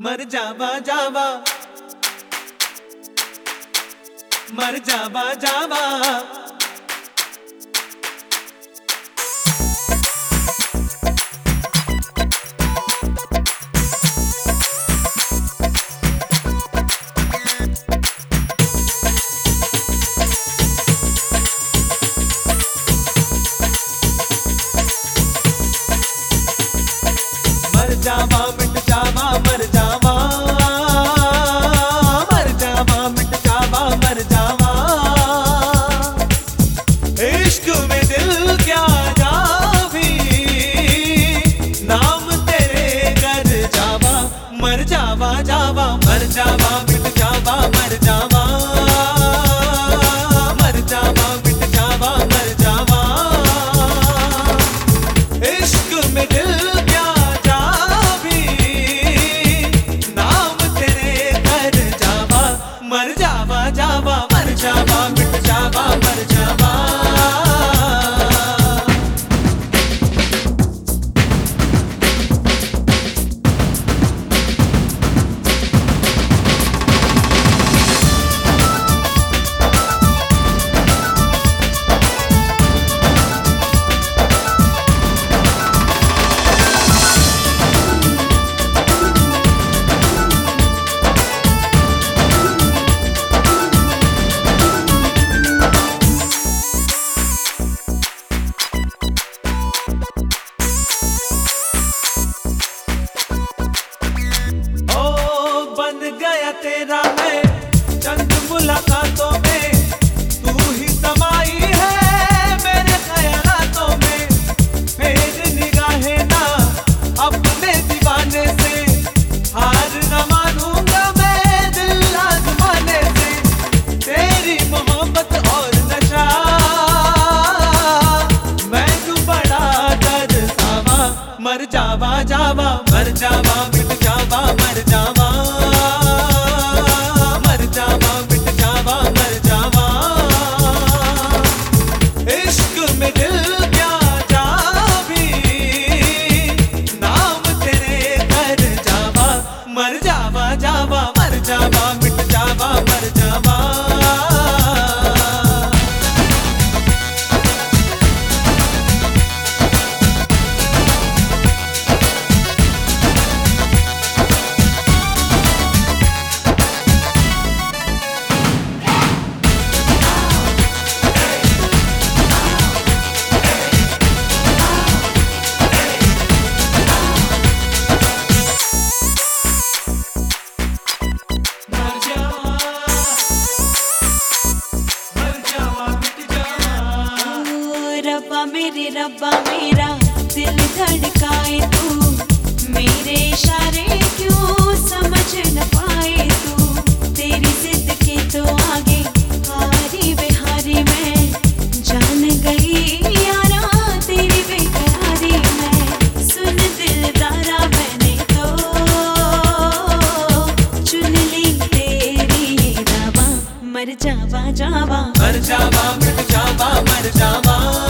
मर जावा जावा। मर जावा जावा। जावा मर जावा मर जावा। मर जावा, मिट जावा, मर जावा। इश्क में दिल क्या नाम तेरे कर जावा, मर जावा जावा, मर जावा। मेरे रब्बा, मेरा दिल धड़काए तू। मेरे इशारे क्यों समझ न पाए तू? तेरी जिद के तो आगे हारी बेहारी मैं। जान गई यारा तेरी बेकरारी मैं। सुन दिलदारा मैंने तो। चुन ली तेरी मर जावा जावा। मर जावा मर जावा मर जावा।